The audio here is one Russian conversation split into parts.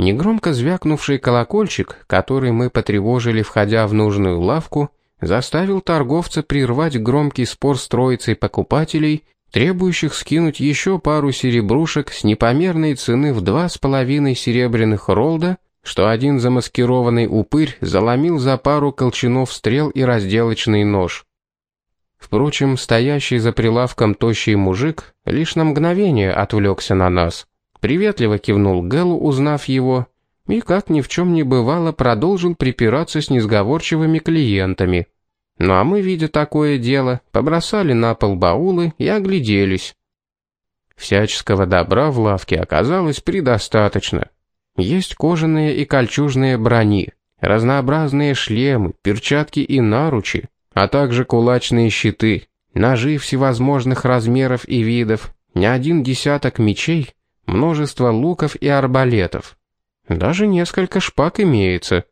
Негромко звякнувший колокольчик, который мы потревожили, входя в нужную лавку, заставил торговца прервать громкий спор с троицей покупателей, требующих скинуть еще пару серебрушек с непомерной цены в два с половиной серебряных ролда, что один замаскированный упырь заломил за пару колчанов стрел и разделочный нож. Впрочем, стоящий за прилавком тощий мужик лишь на мгновение отвлекся на нас. Приветливо кивнул Гэлу, узнав его, и, как ни в чем не бывало, продолжил припираться с несговорчивыми клиентами. Ну а мы, видя такое дело, побросали на пол баулы и огляделись. Всяческого добра в лавке оказалось предостаточно. Есть кожаные и кольчужные брони, разнообразные шлемы, перчатки и наручи, а также кулачные щиты, ножи всевозможных размеров и видов, не один десяток мечей, множество луков и арбалетов. Даже несколько шпаг имеется.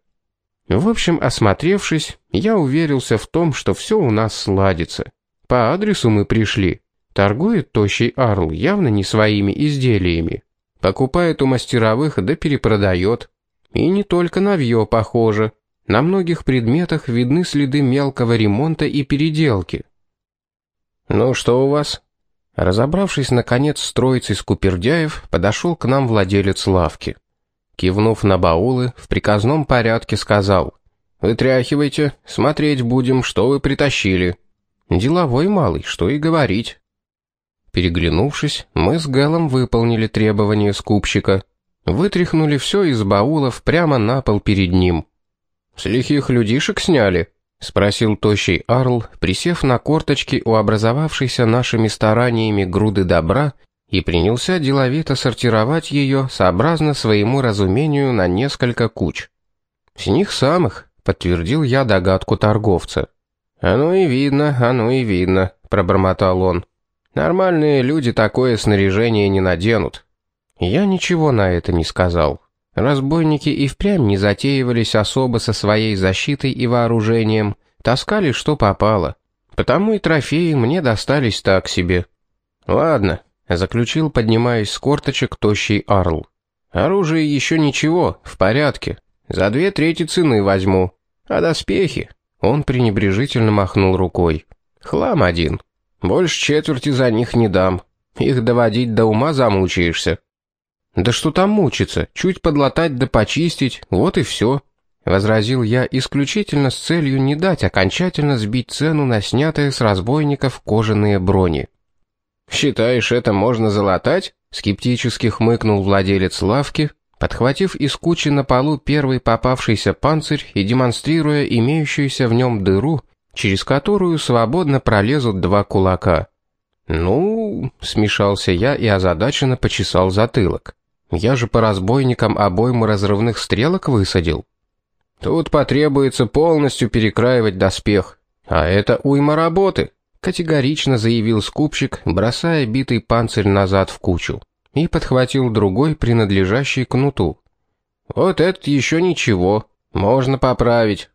В общем, осмотревшись, я уверился в том, что все у нас сладится. По адресу мы пришли. Торгует тощий Арл явно не своими изделиями. Покупает у мастеровых да перепродает. И не только навье похоже. На многих предметах видны следы мелкого ремонта и переделки. «Ну что у вас?» Разобравшись, наконец, с троицей скупердяев, подошел к нам владелец лавки. Кивнув на баулы, в приказном порядке сказал, «Вытряхивайте, смотреть будем, что вы притащили». Деловой малый, что и говорить. Переглянувшись, мы с Гэлом выполнили требования скупщика. Вытряхнули все из баулов прямо на пол перед ним. «С лихих людишек сняли?» — спросил тощий Арл, присев на корточки у образовавшейся нашими стараниями груды добра и принялся деловито сортировать ее сообразно своему разумению на несколько куч. «С них самых», — подтвердил я догадку торговца. «Оно и видно, оно и видно», — пробормотал он. «Нормальные люди такое снаряжение не наденут». Я ничего на это не сказал. Разбойники и впрямь не затеивались особо со своей защитой и вооружением, таскали что попало. Потому и трофеи мне достались так себе. «Ладно», — заключил, поднимаясь с корточек, тощий Арл. «Оружие еще ничего, в порядке. За две трети цены возьму. А доспехи?» Он пренебрежительно махнул рукой. «Хлам один. Больше четверти за них не дам. Их доводить до ума замучаешься». «Да что там мучиться? Чуть подлатать да почистить, вот и все», — возразил я исключительно с целью не дать окончательно сбить цену на снятые с разбойников кожаные брони. «Считаешь, это можно залатать?» — скептически хмыкнул владелец лавки, подхватив из кучи на полу первый попавшийся панцирь и демонстрируя имеющуюся в нем дыру, через которую свободно пролезут два кулака. «Ну...» — смешался я и озадаченно почесал затылок. Я же по разбойникам обойму разрывных стрелок высадил. Тут потребуется полностью перекраивать доспех. А это уйма работы, категорично заявил скупщик, бросая битый панцирь назад в кучу. И подхватил другой, принадлежащий кнуту. Вот этот еще ничего, можно поправить.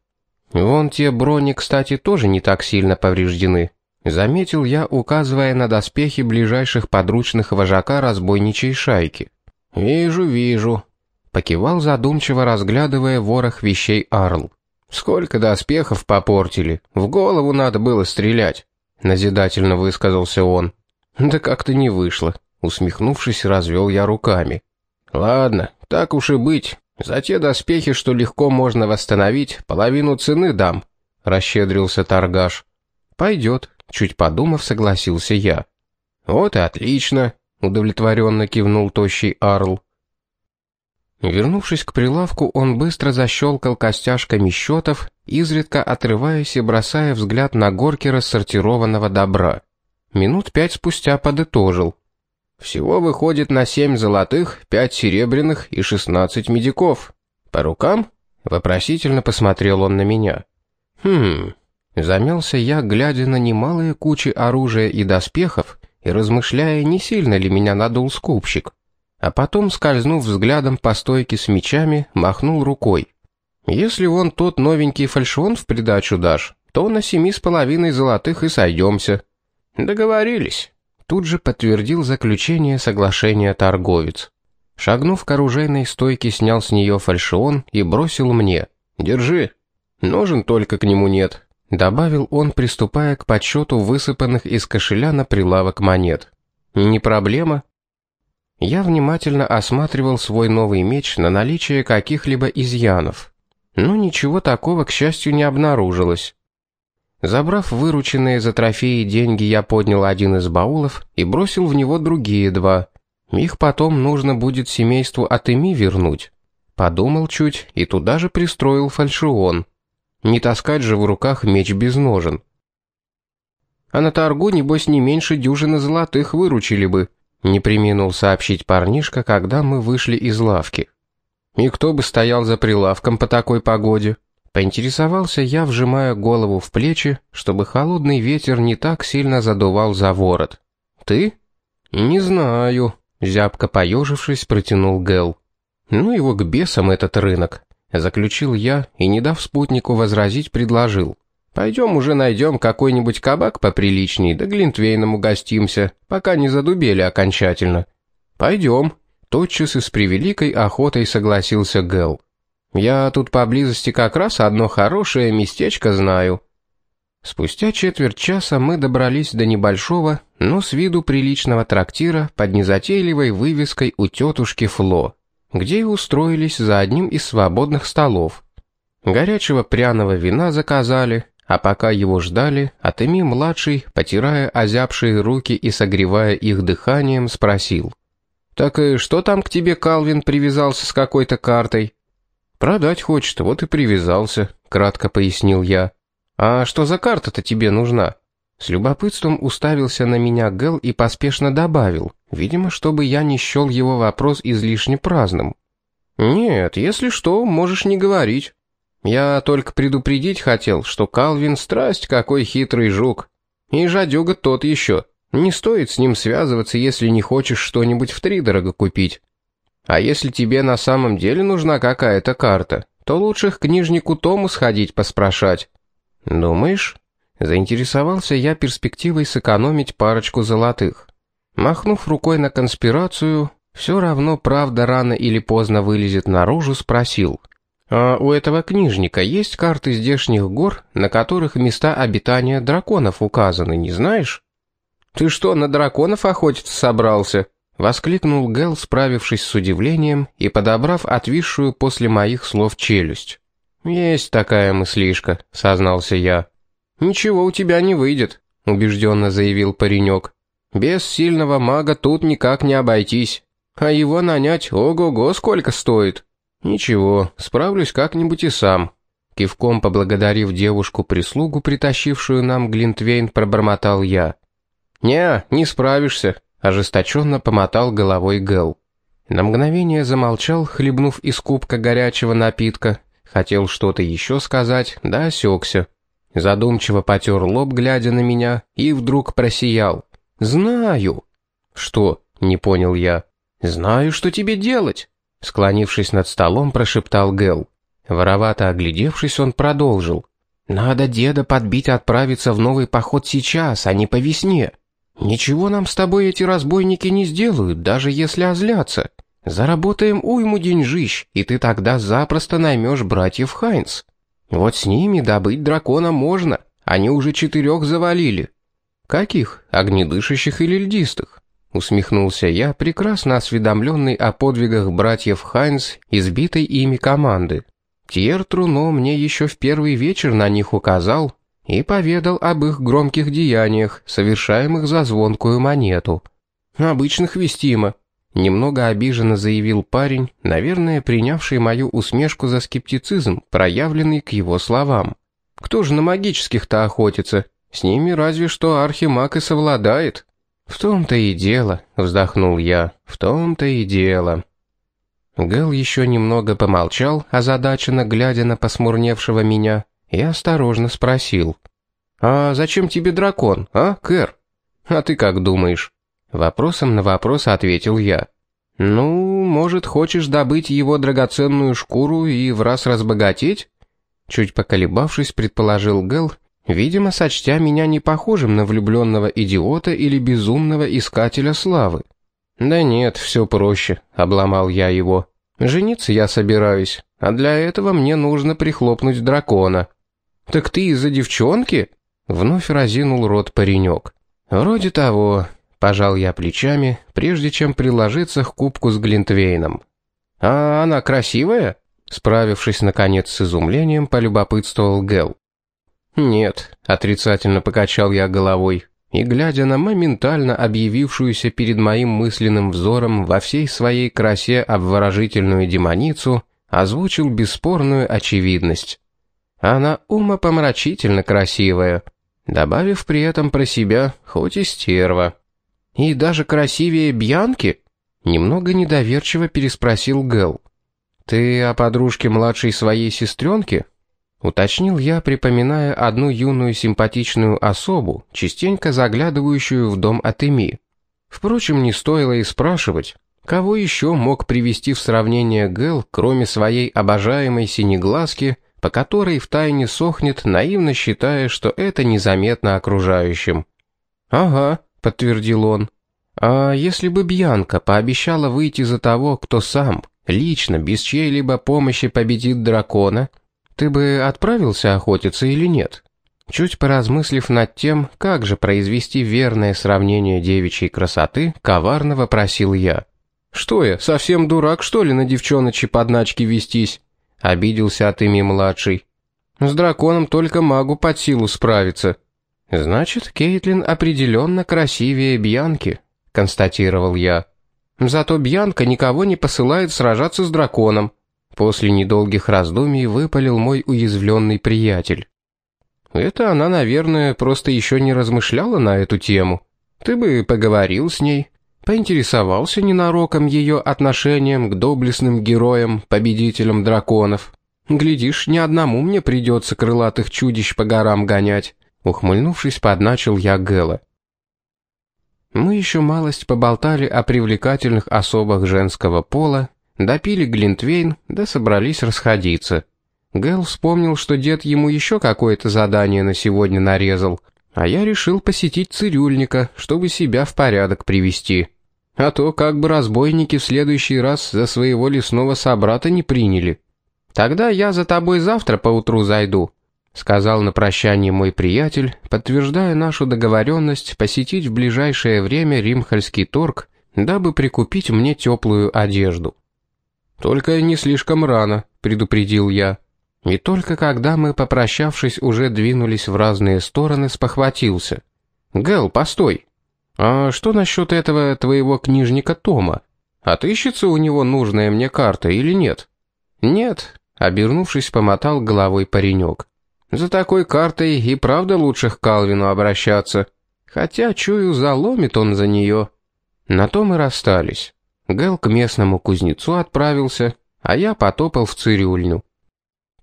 Вон те брони, кстати, тоже не так сильно повреждены. Заметил я, указывая на доспехи ближайших подручных вожака разбойничей шайки. «Вижу, вижу», — покивал задумчиво, разглядывая ворох вещей Арл. «Сколько доспехов попортили, в голову надо было стрелять», — назидательно высказался он. «Да как-то не вышло», — усмехнувшись, развел я руками. «Ладно, так уж и быть. За те доспехи, что легко можно восстановить, половину цены дам», — расщедрился торгаш. «Пойдет», — чуть подумав, согласился я. «Вот и отлично», удовлетворенно кивнул тощий Арл. Вернувшись к прилавку, он быстро защелкал костяшками счетов, изредка отрываясь и бросая взгляд на горки рассортированного добра. Минут пять спустя подытожил. «Всего выходит на семь золотых, пять серебряных и шестнадцать медиков. По рукам?» — вопросительно посмотрел он на меня. «Хм...» Замялся я, глядя на немалые кучи оружия и доспехов, и размышляя, не сильно ли меня надул скупщик. А потом, скользнув взглядом по стойке с мечами, махнул рукой. «Если он тот новенький фальшон в придачу дашь, то на семи с половиной золотых и сойдемся». «Договорились», — тут же подтвердил заключение соглашения торговец. Шагнув к оружейной стойке, снял с нее фальшион и бросил мне. «Держи. Ножен только к нему нет», — добавил он, приступая к подсчету высыпанных из кошеля на прилавок монет. «Не проблема». Я внимательно осматривал свой новый меч на наличие каких-либо изъянов. Но ничего такого, к счастью, не обнаружилось. Забрав вырученные за трофеи деньги, я поднял один из баулов и бросил в него другие два. Их потом нужно будет семейству Атеми вернуть. Подумал чуть и туда же пристроил фальшион. Не таскать же в руках меч без ножен. А на торгу, небось, не меньше дюжины золотых выручили бы, не приминул сообщить парнишка, когда мы вышли из лавки. И кто бы стоял за прилавком по такой погоде? Поинтересовался я, вжимая голову в плечи, чтобы холодный ветер не так сильно задувал за ворот. Ты? Не знаю, зябко поежившись, протянул Гэл. Ну его к бесам этот рынок, заключил я и, не дав спутнику возразить, предложил. Пойдем уже найдем какой-нибудь кабак поприличней, да глинтвейном угостимся, пока не задубели окончательно. Пойдем. Тотчас и с превеликой охотой согласился Гэл. Я тут поблизости как раз одно хорошее местечко знаю. Спустя четверть часа мы добрались до небольшого, но с виду приличного трактира под незатейливой вывеской у тетушки Фло где и устроились за одним из свободных столов. Горячего пряного вина заказали, а пока его ждали, Атеми-младший, потирая озябшие руки и согревая их дыханием, спросил. «Так и что там к тебе Калвин привязался с какой-то картой?» «Продать хочет, вот и привязался», — кратко пояснил я. «А что за карта-то тебе нужна?» С любопытством уставился на меня Гэл и поспешно добавил, видимо, чтобы я не счел его вопрос излишне праздным. «Нет, если что, можешь не говорить. Я только предупредить хотел, что Калвин страсть какой хитрый жук. И жадюга тот еще. Не стоит с ним связываться, если не хочешь что-нибудь втридорого купить. А если тебе на самом деле нужна какая-то карта, то лучше к книжнику Тому сходить поспрашать. Думаешь?» Заинтересовался я перспективой сэкономить парочку золотых. Махнув рукой на конспирацию, все равно правда рано или поздно вылезет наружу, спросил. «А у этого книжника есть карты здешних гор, на которых места обитания драконов указаны, не знаешь?» «Ты что, на драконов охотиться собрался?» — воскликнул Гэл, справившись с удивлением и подобрав отвисшую после моих слов челюсть. «Есть такая мыслишка», — сознался я. «Ничего у тебя не выйдет», — убежденно заявил паренек. «Без сильного мага тут никак не обойтись. А его нанять ого-го сколько стоит». «Ничего, справлюсь как-нибудь и сам». Кивком поблагодарив девушку-прислугу, притащившую нам Глинтвейн, пробормотал я. «Не, не справишься», — ожесточенно помотал головой Гэл. На мгновение замолчал, хлебнув из кубка горячего напитка. Хотел что-то еще сказать, да осекся. Задумчиво потер лоб, глядя на меня, и вдруг просиял. «Знаю». «Что?» — не понял я. «Знаю, что тебе делать», — склонившись над столом, прошептал Гэл. Воровато оглядевшись, он продолжил. «Надо деда подбить отправиться в новый поход сейчас, а не по весне. Ничего нам с тобой эти разбойники не сделают, даже если озлятся. Заработаем уйму деньжищ, и ты тогда запросто наймешь братьев Хайнс. Вот с ними добыть дракона можно, они уже четырех завалили. Каких? Огнедышащих или льдистых? Усмехнулся я, прекрасно осведомленный о подвигах братьев Хайнс, избитой ими команды. Тьер Труно мне еще в первый вечер на них указал и поведал об их громких деяниях, совершаемых за звонкую монету. Обычных вестимо. Немного обиженно заявил парень, наверное, принявший мою усмешку за скептицизм, проявленный к его словам. Кто же на магических-то охотится? С ними разве что архимаг и совладает. В том-то и дело, вздохнул я, в том-то и дело. Гэл еще немного помолчал, озадаченно глядя на посмурневшего меня, и осторожно спросил. «А зачем тебе дракон, а, Кэр? А ты как думаешь?» Вопросом на вопрос ответил я. «Ну, может, хочешь добыть его драгоценную шкуру и в раз разбогатеть?» Чуть поколебавшись, предположил Гэл, видимо, сочтя меня не похожим на влюбленного идиота или безумного искателя славы. «Да нет, все проще», — обломал я его. «Жениться я собираюсь, а для этого мне нужно прихлопнуть дракона». «Так ты из-за девчонки?» — вновь разинул рот паренек. «Вроде того», — пожал я плечами, прежде чем приложиться к кубку с Глинтвейном. «А она красивая?» Справившись, наконец, с изумлением, полюбопытствовал Гел. «Нет», — отрицательно покачал я головой, и, глядя на моментально объявившуюся перед моим мысленным взором во всей своей красе обворожительную демоницу, озвучил бесспорную очевидность. Она умопомрачительно красивая, добавив при этом про себя хоть и стерва. «И даже красивее Бьянки?» Немного недоверчиво переспросил Гэл. «Ты о подружке младшей своей сестренки?» Уточнил я, припоминая одну юную симпатичную особу, частенько заглядывающую в дом Атеми. Впрочем, не стоило и спрашивать, кого еще мог привести в сравнение Гэл, кроме своей обожаемой синеглазки, по которой втайне сохнет, наивно считая, что это незаметно окружающим. «Ага», — подтвердил он. «А если бы Бьянка пообещала выйти за того, кто сам, лично, без чьей-либо помощи победит дракона, ты бы отправился охотиться или нет?» Чуть поразмыслив над тем, как же произвести верное сравнение девичьей красоты, коварно вопросил я. «Что я, совсем дурак, что ли, на девчоночи подначки вестись?» — обиделся от ими младший. «С драконом только магу под силу справиться». «Значит, Кейтлин определенно красивее Бьянки», — констатировал я. Зато Бьянка никого не посылает сражаться с драконом. После недолгих раздумий выпалил мой уязвленный приятель. Это она, наверное, просто еще не размышляла на эту тему. Ты бы поговорил с ней, поинтересовался ненароком ее отношением к доблестным героям, победителям драконов. Глядишь, ни одному мне придется крылатых чудищ по горам гонять. Ухмыльнувшись, подначил я Гэла. Мы еще малость поболтали о привлекательных особах женского пола, допили глинтвейн, да собрались расходиться. Гэл вспомнил, что дед ему еще какое-то задание на сегодня нарезал, а я решил посетить цирюльника, чтобы себя в порядок привести. А то как бы разбойники в следующий раз за своего лесного собрата не приняли. Тогда я за тобой завтра поутру зайду, сказал на прощание мой приятель, подтверждая нашу договоренность посетить в ближайшее время Римхальский торг, дабы прикупить мне теплую одежду. «Только не слишком рано», — предупредил я. И только когда мы, попрощавшись, уже двинулись в разные стороны, спохватился. «Гэл, постой! А что насчет этого твоего книжника Тома? Отыщется у него нужная мне карта или нет?» «Нет», — обернувшись, помотал головой паренек. За такой картой и правда лучше к Калвину обращаться. Хотя, чую, заломит он за нее. На то мы расстались. Гэл к местному кузнецу отправился, а я потопал в цирюльню.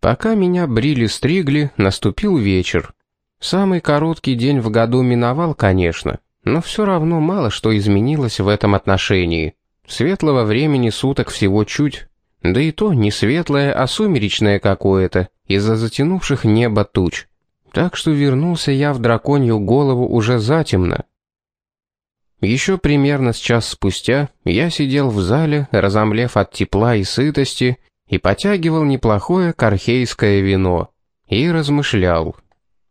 Пока меня брили-стригли, наступил вечер. Самый короткий день в году миновал, конечно, но все равно мало что изменилось в этом отношении. Светлого времени суток всего чуть, да и то не светлое, а сумеречное какое-то, из-за затянувших небо туч. Так что вернулся я в драконью голову уже затемно. Еще примерно с час спустя я сидел в зале, разомлев от тепла и сытости, и потягивал неплохое кархейское вино. И размышлял.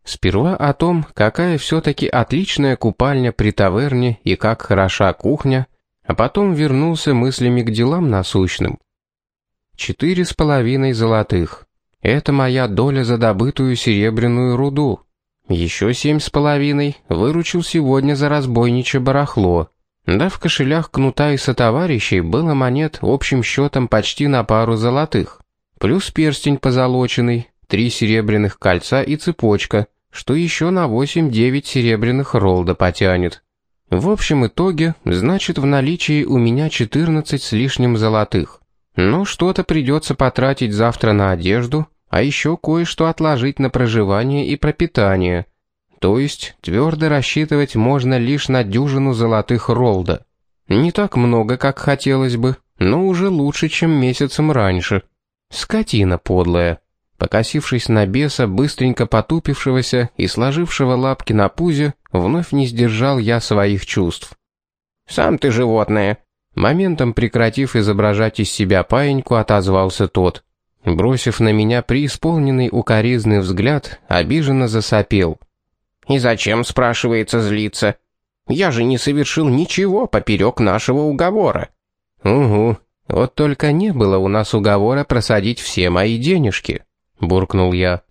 Сперва о том, какая все-таки отличная купальня при таверне и как хороша кухня, а потом вернулся мыслями к делам насущным. Четыре с половиной золотых. Это моя доля за добытую серебряную руду. Еще семь с половиной выручил сегодня за разбойничье барахло. Да в кошелях кнута и сотоварищей было монет общим счетом почти на пару золотых. Плюс перстень позолоченный, три серебряных кольца и цепочка, что еще на восемь-девять серебряных ролда потянет. В общем итоге, значит в наличии у меня четырнадцать с лишним золотых. Но что-то придется потратить завтра на одежду, а еще кое-что отложить на проживание и пропитание. То есть твердо рассчитывать можно лишь на дюжину золотых ролда. Не так много, как хотелось бы, но уже лучше, чем месяцем раньше. Скотина подлая. Покосившись на беса, быстренько потупившегося и сложившего лапки на пузе, вновь не сдержал я своих чувств. «Сам ты животное», Моментом прекратив изображать из себя паиньку, отозвался тот. Бросив на меня преисполненный укоризный взгляд, обиженно засопел. «И зачем, спрашивается, злиться? Я же не совершил ничего поперек нашего уговора». «Угу, вот только не было у нас уговора просадить все мои денежки», — буркнул я.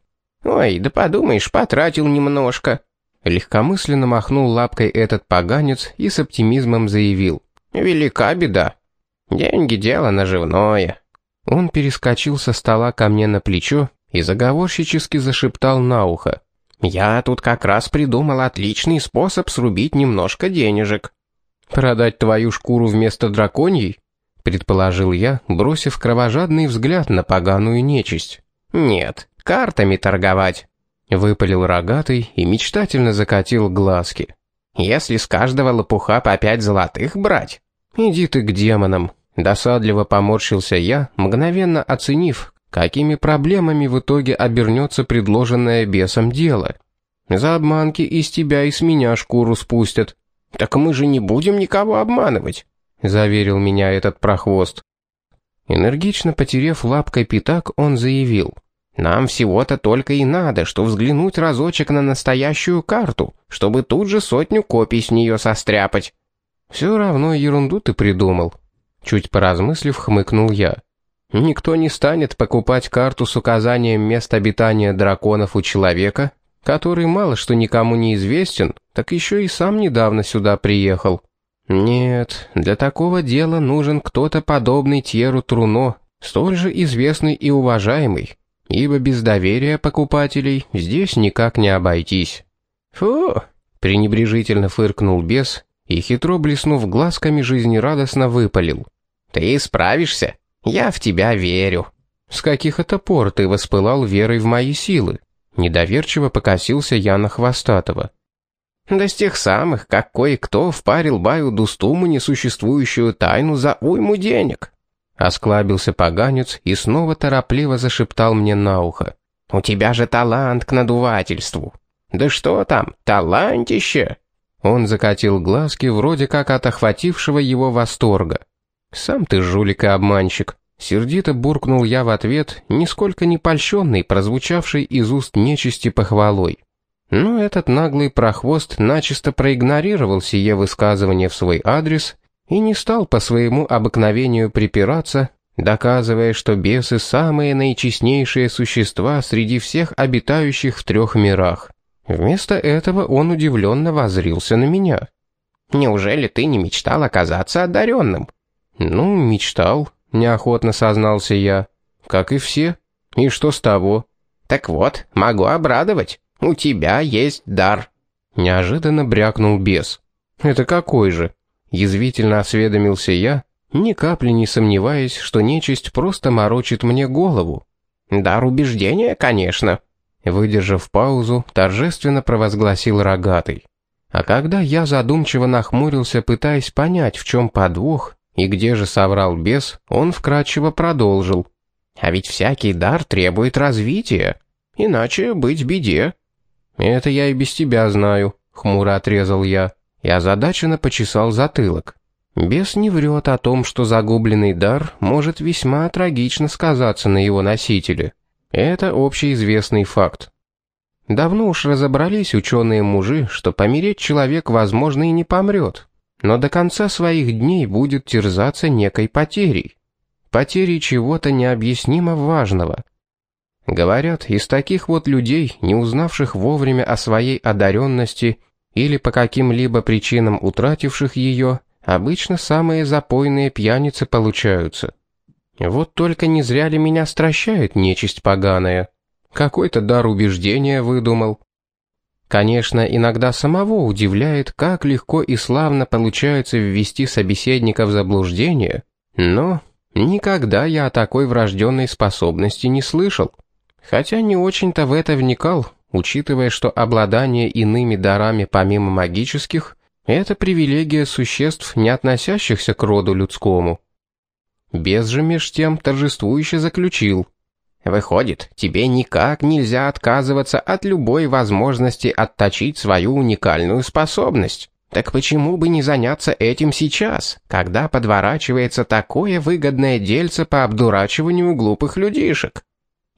«Ой, да подумаешь, потратил немножко». Легкомысленно махнул лапкой этот поганец и с оптимизмом заявил. «Велика беда. Деньги — дело наживное». Он перескочил со стола ко мне на плечо и заговорщически зашептал на ухо. «Я тут как раз придумал отличный способ срубить немножко денежек». «Продать твою шкуру вместо драконьей?» — предположил я, бросив кровожадный взгляд на поганую нечисть. «Нет, картами торговать», — выпалил рогатый и мечтательно закатил глазки. «Если с каждого лопуха по пять золотых брать...» «Иди ты к демонам», — досадливо поморщился я, мгновенно оценив, какими проблемами в итоге обернется предложенное бесом дело. «За обманки из тебя и с меня шкуру спустят». «Так мы же не будем никого обманывать», — заверил меня этот прохвост. Энергично потерев лапкой пятак, он заявил. «Нам всего-то только и надо, что взглянуть разочек на настоящую карту, чтобы тут же сотню копий с нее состряпать». «Все равно ерунду ты придумал», — чуть поразмыслив, хмыкнул я. Никто не станет покупать карту с указанием мест обитания драконов у человека, который мало что никому не известен, так еще и сам недавно сюда приехал. Нет, для такого дела нужен кто-то подобный Тьеру Труно, столь же известный и уважаемый, ибо без доверия покупателей здесь никак не обойтись. «Фу!» — пренебрежительно фыркнул бес и, хитро блеснув глазками, жизнерадостно выпалил. «Ты справишься?» Я в тебя верю». «С каких это пор ты воспылал верой в мои силы?» Недоверчиво покосился я на Хвостатого. «Да с тех самых, как кое-кто впарил Баю Дустуму несуществующую тайну за уйму денег». Осклабился поганец и снова торопливо зашептал мне на ухо. «У тебя же талант к надувательству». «Да что там, талантище!» Он закатил глазки вроде как от охватившего его восторга. «Сам ты жулик и обманщик», — сердито буркнул я в ответ, нисколько не польщенный, прозвучавший из уст нечисти похвалой. Но этот наглый прохвост начисто проигнорировал сие высказывание в свой адрес и не стал по своему обыкновению припираться, доказывая, что бесы самые наичестнейшие существа среди всех обитающих в трех мирах. Вместо этого он удивленно возрился на меня. «Неужели ты не мечтал оказаться одаренным?» «Ну, мечтал», — неохотно сознался я. «Как и все. И что с того?» «Так вот, могу обрадовать. У тебя есть дар». Неожиданно брякнул бес. «Это какой же?» Язвительно осведомился я, ни капли не сомневаясь, что нечисть просто морочит мне голову. «Дар убеждения, конечно», — выдержав паузу, торжественно провозгласил рогатый. А когда я задумчиво нахмурился, пытаясь понять, в чем подвох, и где же соврал бес, он вкратчиво продолжил. А ведь всякий дар требует развития, иначе быть беде. Это я и без тебя знаю, хмуро отрезал я, и озадаченно почесал затылок. Бес не врет о том, что загубленный дар может весьма трагично сказаться на его носителе. Это общеизвестный факт. Давно уж разобрались ученые-мужи, что помереть человек, возможно, и не помрет, но до конца своих дней будет терзаться некой потерей. Потерей чего-то необъяснимо важного. Говорят, из таких вот людей, не узнавших вовремя о своей одаренности или по каким-либо причинам утративших ее, обычно самые запойные пьяницы получаются. Вот только не зря ли меня стращает нечисть поганая. Какой-то дар убеждения выдумал. Конечно, иногда самого удивляет, как легко и славно получается ввести собеседника в заблуждение, но никогда я о такой врожденной способности не слышал. Хотя не очень-то в это вникал, учитывая, что обладание иными дарами помимо магических – это привилегия существ, не относящихся к роду людскому. Без же меж тем торжествующе заключил – Выходит, тебе никак нельзя отказываться от любой возможности отточить свою уникальную способность. Так почему бы не заняться этим сейчас, когда подворачивается такое выгодное дельце по обдурачиванию глупых людишек?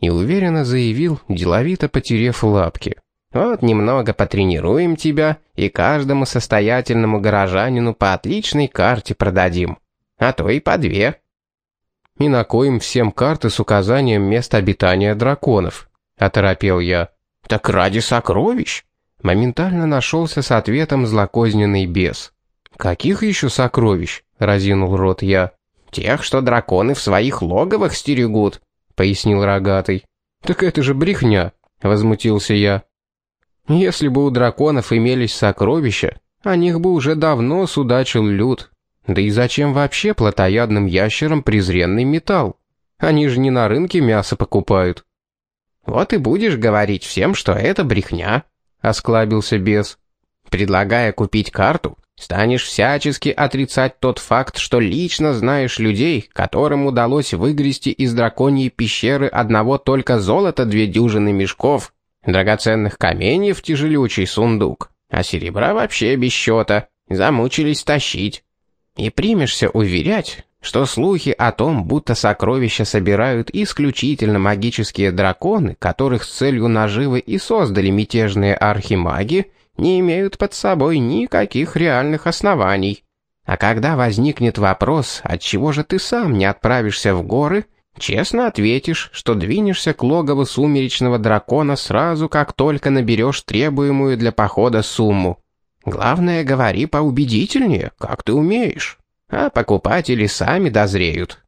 И уверенно заявил, деловито потерев лапки. Вот немного потренируем тебя и каждому состоятельному горожанину по отличной карте продадим. А то и по две. И накоим всем карты с указанием места обитания драконов. Оторопел я. Так ради сокровищ. Моментально нашелся с ответом злокозненный бес. «Каких еще сокровищ?» — разинул рот я. «Тех, что драконы в своих логовах стерегут», — пояснил рогатый. «Так это же брехня», — возмутился я. «Если бы у драконов имелись сокровища, о них бы уже давно судачил люд. Да и зачем вообще плотоядным ящерам презренный металл? Они же не на рынке мясо покупают». «Вот и будешь говорить всем, что это брехня», — осклабился бес. «Предлагая купить карту, станешь всячески отрицать тот факт, что лично знаешь людей, которым удалось выгрести из драконьей пещеры одного только золота две дюжины мешков, драгоценных каменьев тяжелючий сундук, а серебра вообще без счета, замучились тащить. И примешься уверять, что слухи о том, будто сокровища собирают исключительно магические драконы, которых с целью наживы и создали мятежные архимаги, не имеют под собой никаких реальных оснований. А когда возникнет вопрос, отчего же ты сам не отправишься в горы, честно ответишь, что двинешься к логову сумеречного дракона сразу, как только наберешь требуемую для похода сумму. Главное, говори поубедительнее, как ты умеешь а покупатели сами дозреют.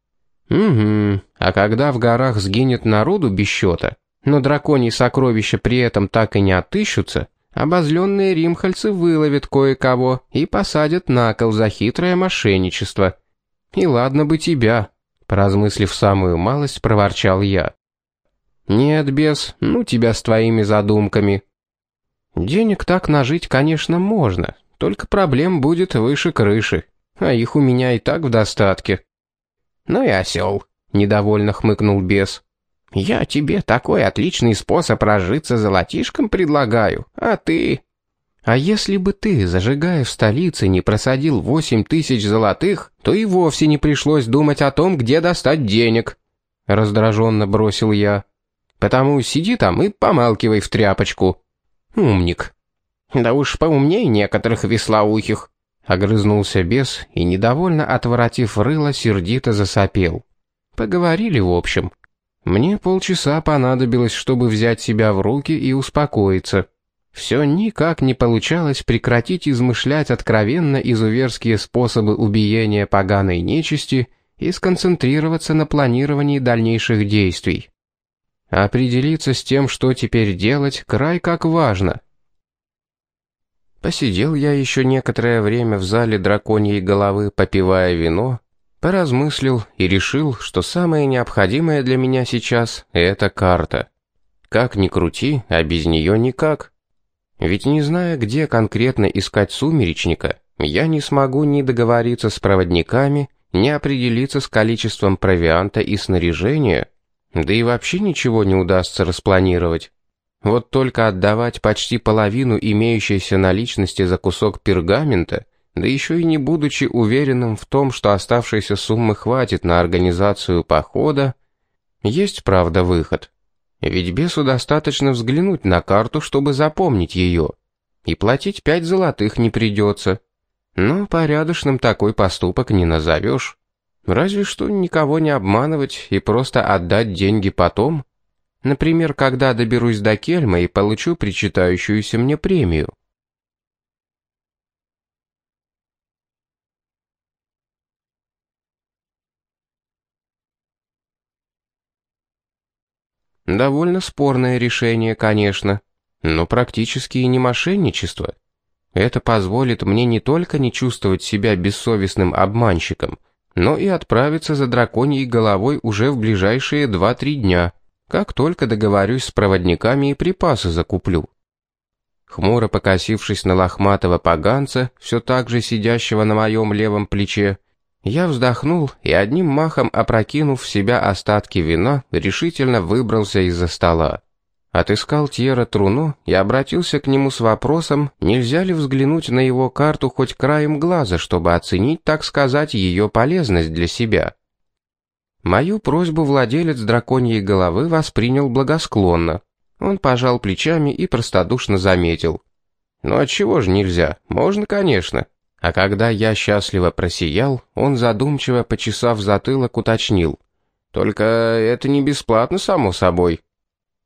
Угу, а когда в горах сгинет народу без счета, но драконьи сокровища при этом так и не отыщутся, обозленные римхальцы выловят кое-кого и посадят на кол за хитрое мошенничество. И ладно бы тебя, поразмыслив самую малость, проворчал я. Нет, бес, ну тебя с твоими задумками. Денег так нажить, конечно, можно, только проблем будет выше крыши а их у меня и так в достатке». «Ну и осел», — недовольно хмыкнул бес. «Я тебе такой отличный способ разжиться золотишком предлагаю, а ты...» «А если бы ты, зажигая в столице, не просадил восемь тысяч золотых, то и вовсе не пришлось думать о том, где достать денег», — раздраженно бросил я. «Потому сиди там и помалкивай в тряпочку». «Умник». «Да уж поумней некоторых веслоухих», Огрызнулся бес и, недовольно отворотив рыло, сердито засопел. Поговорили в общем. Мне полчаса понадобилось, чтобы взять себя в руки и успокоиться. Все никак не получалось прекратить измышлять откровенно изуверские способы убиения поганой нечисти и сконцентрироваться на планировании дальнейших действий. Определиться с тем, что теперь делать, край как важно — Посидел я еще некоторое время в зале драконьей головы, попивая вино, поразмыслил и решил, что самое необходимое для меня сейчас — это карта. Как ни крути, а без нее никак. Ведь не зная, где конкретно искать сумеречника, я не смогу ни договориться с проводниками, ни определиться с количеством провианта и снаряжения, да и вообще ничего не удастся распланировать. Вот только отдавать почти половину имеющейся наличности за кусок пергамента, да еще и не будучи уверенным в том, что оставшейся суммы хватит на организацию похода, есть, правда, выход. Ведь бесу достаточно взглянуть на карту, чтобы запомнить ее. И платить пять золотых не придется. Но порядочным такой поступок не назовешь. Разве что никого не обманывать и просто отдать деньги потом, Например, когда доберусь до Кельма и получу причитающуюся мне премию. Довольно спорное решение, конечно, но практически и не мошенничество. Это позволит мне не только не чувствовать себя бессовестным обманщиком, но и отправиться за драконьей головой уже в ближайшие 2-3 дня. Как только договорюсь с проводниками и припасы закуплю. Хмуро покосившись на лохматого поганца, все так же сидящего на моем левом плече, я вздохнул и одним махом опрокинув в себя остатки вина, решительно выбрался из-за стола. Отыскал Тьера Труно и обратился к нему с вопросом, нельзя ли взглянуть на его карту хоть краем глаза, чтобы оценить, так сказать, ее полезность для себя. Мою просьбу владелец драконьей головы воспринял благосклонно. Он пожал плечами и простодушно заметил. «Ну отчего же нельзя? Можно, конечно». А когда я счастливо просиял, он задумчиво, почесав затылок, уточнил. «Только это не бесплатно, само собой».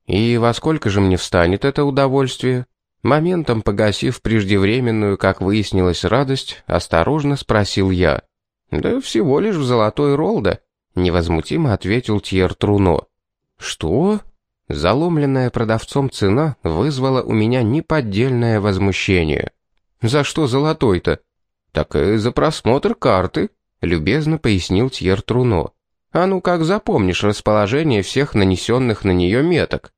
«И во сколько же мне встанет это удовольствие?» Моментом погасив преждевременную, как выяснилось, радость, осторожно спросил я. «Да всего лишь в золотой ролда», — невозмутимо ответил Тьер Труно. «Что?» Заломленная продавцом цена вызвала у меня неподдельное возмущение. «За что золотой-то?» «Так и за просмотр карты», — любезно пояснил Тьер Труно. «А ну как запомнишь расположение всех нанесенных на нее меток?»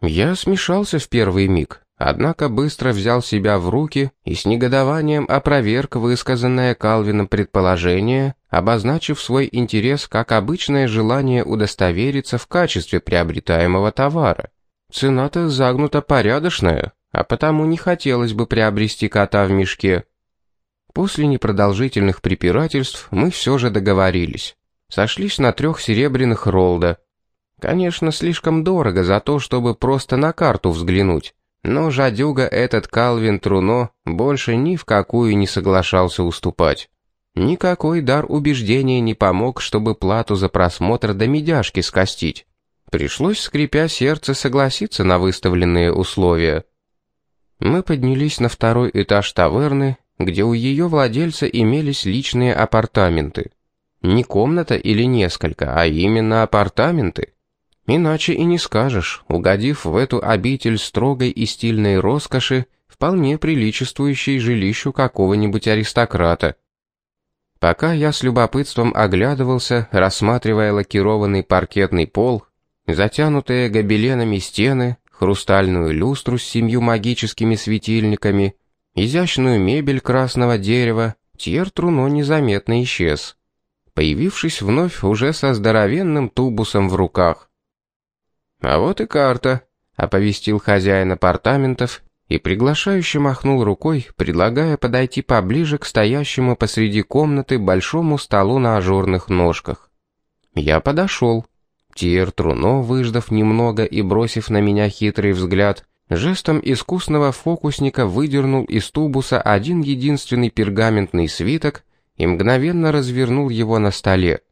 Я смешался в первый миг, однако быстро взял себя в руки и с негодованием опроверг высказанное Калвином предположение, обозначив свой интерес как обычное желание удостовериться в качестве приобретаемого товара. Цена-то загнута порядочная, а потому не хотелось бы приобрести кота в мешке. После непродолжительных препирательств мы все же договорились. Сошлись на трех серебряных ролда — Конечно, слишком дорого за то, чтобы просто на карту взглянуть. Но жадюга этот Калвин Труно больше ни в какую не соглашался уступать. Никакой дар убеждения не помог, чтобы плату за просмотр до медяшки скостить. Пришлось, скрипя сердце, согласиться на выставленные условия. Мы поднялись на второй этаж таверны, где у ее владельца имелись личные апартаменты. Не комната или несколько, а именно апартаменты. Иначе и не скажешь, угодив в эту обитель строгой и стильной роскоши, вполне приличествующей жилищу какого-нибудь аристократа. Пока я с любопытством оглядывался, рассматривая лакированный паркетный пол, затянутые гобеленами стены, хрустальную люстру с семью магическими светильниками, изящную мебель красного дерева, Тьер Труно незаметно исчез, появившись вновь уже со здоровенным тубусом в руках. «А вот и карта», — оповестил хозяин апартаментов и приглашающе махнул рукой, предлагая подойти поближе к стоящему посреди комнаты большому столу на ажурных ножках. Я подошел. Тиер Труно, выждав немного и бросив на меня хитрый взгляд, жестом искусного фокусника выдернул из тубуса один единственный пергаментный свиток и мгновенно развернул его на столе.